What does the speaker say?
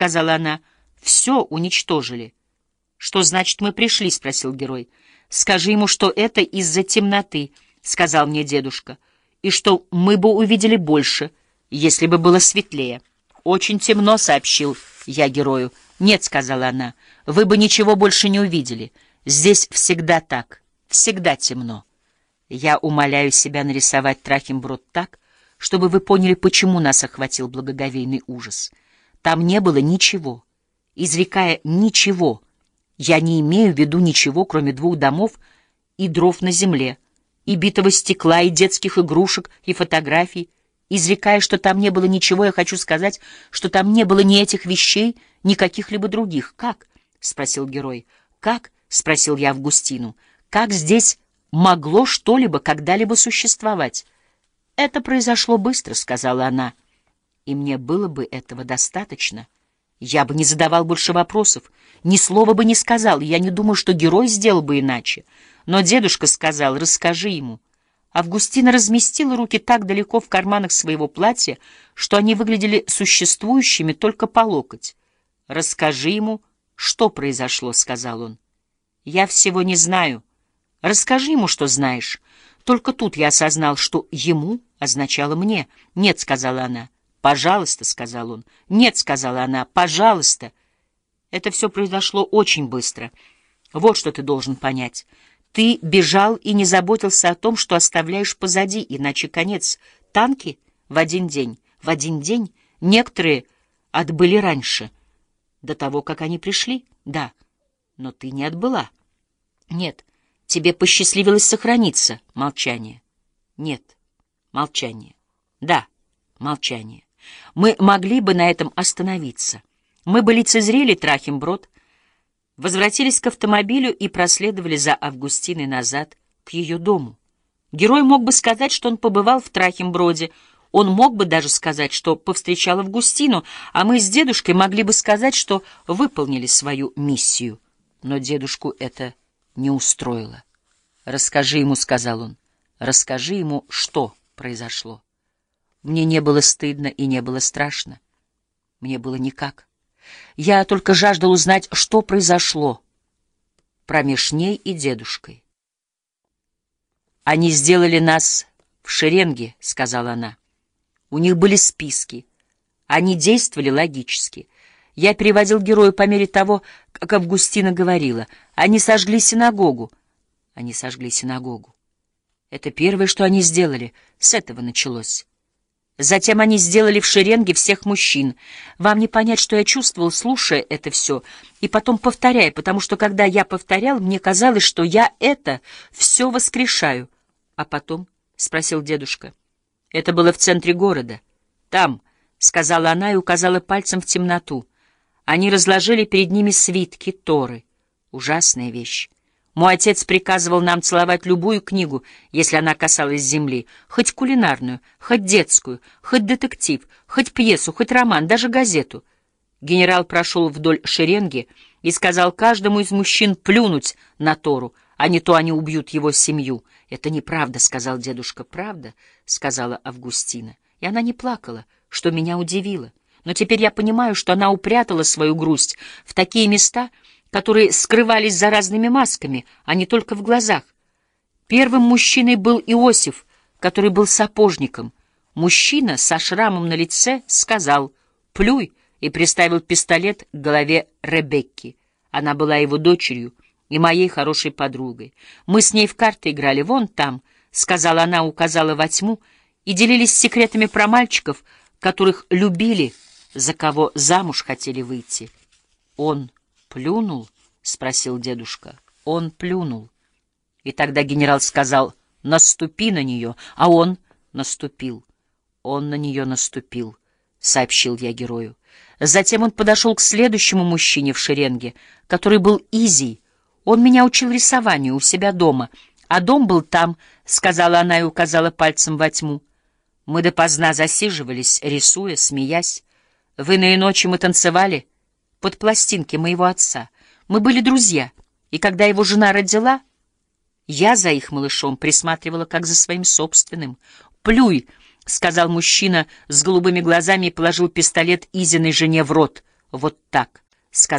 сказала она. Все уничтожили. Что значит мы пришли? спросил герой. Скажи ему, что это из-за темноты, сказал мне дедушка, и что мы бы увидели больше, если бы было светлее. Очень темно, сообщил я герою. Нет, сказала она, вы бы ничего больше не увидели. Здесь всегда так, всегда темно. Я умоляю себя нарисовать Трахимброд так, чтобы вы поняли, почему нас охватил благоговейный ужас. Там не было ничего. Изрекая «ничего», я не имею в виду ничего, кроме двух домов и дров на земле, и битого стекла, и детских игрушек, и фотографий. Изрекая, что там не было ничего, я хочу сказать, что там не было ни этих вещей, ни каких-либо других. «Как?» — спросил герой. «Как?» — спросил я Августину. «Как здесь могло что-либо когда-либо существовать?» «Это произошло быстро», — сказала она. «И мне было бы этого достаточно. Я бы не задавал больше вопросов, ни слова бы не сказал, я не думаю, что герой сделал бы иначе. Но дедушка сказал, расскажи ему». Августина разместила руки так далеко в карманах своего платья, что они выглядели существующими только по локоть. «Расскажи ему, что произошло», — сказал он. «Я всего не знаю. Расскажи ему, что знаешь». Только тут я осознал, что «ему» означало «мне». «Нет», — сказала она. «Пожалуйста», — сказал он. «Нет», — сказала она. «Пожалуйста». Это все произошло очень быстро. Вот что ты должен понять. Ты бежал и не заботился о том, что оставляешь позади, иначе конец. Танки в один день. В один день некоторые отбыли раньше. До того, как они пришли? Да. Но ты не отбыла. Нет. Тебе посчастливилось сохраниться. Молчание. Нет. Молчание. Да. Молчание. Мы могли бы на этом остановиться. Мы бы лицезрели Трахимброд, возвратились к автомобилю и проследовали за Августиной назад к ее дому. Герой мог бы сказать, что он побывал в Трахимброде, он мог бы даже сказать, что повстречал Августину, а мы с дедушкой могли бы сказать, что выполнили свою миссию. Но дедушку это не устроило. «Расскажи ему», — сказал он, — «расскажи ему, что произошло». Мне не было стыдно и не было страшно. Мне было никак. Я только жаждал узнать, что произошло промеж ней и дедушкой. «Они сделали нас в шеренге», — сказала она. «У них были списки. Они действовали логически». Я переводил герою по мере того, как Августина говорила. Они сожгли синагогу. Они сожгли синагогу. Это первое, что они сделали. С этого началось. Затем они сделали в шеренге всех мужчин. Вам не понять, что я чувствовал, слушая это все, и потом повторяя, потому что, когда я повторял, мне казалось, что я это все воскрешаю. — А потом? — спросил дедушка. — Это было в центре города. Там, — сказала она и указала пальцем в темноту. Они разложили перед ними свитки Торы. Ужасная вещь. Мой отец приказывал нам целовать любую книгу, если она касалась земли, хоть кулинарную, хоть детскую, хоть детектив, хоть пьесу, хоть роман, даже газету. Генерал прошел вдоль шеренги и сказал каждому из мужчин плюнуть на Тору, а не то они убьют его семью. «Это неправда», — сказал дедушка. «Правда?» — сказала Августина. И она не плакала, что меня удивило. Но теперь я понимаю, что она упрятала свою грусть в такие места, которые скрывались за разными масками, а не только в глазах. Первым мужчиной был Иосиф, который был сапожником. Мужчина со шрамом на лице сказал «Плюй!» и приставил пистолет к голове Ребекки. Она была его дочерью и моей хорошей подругой. Мы с ней в карты играли вон там, — сказала она, указала во тьму, и делились секретами про мальчиков, которых любили, за кого замуж хотели выйти. Он «Плюнул?» — спросил дедушка. Он плюнул. И тогда генерал сказал «Наступи на нее», а он наступил. Он на нее наступил, — сообщил я герою. Затем он подошел к следующему мужчине в шеренге, который был Изи. Он меня учил рисованию у себя дома, а дом был там, — сказала она и указала пальцем во тьму. Мы допоздна засиживались, рисуя, смеясь. В иные ночи мы танцевали — под пластинки моего отца. Мы были друзья, и когда его жена родила, я за их малышом присматривала как за своим собственным. «Плюй!» — сказал мужчина с голубыми глазами и положил пистолет Изиной жене в рот. Вот так.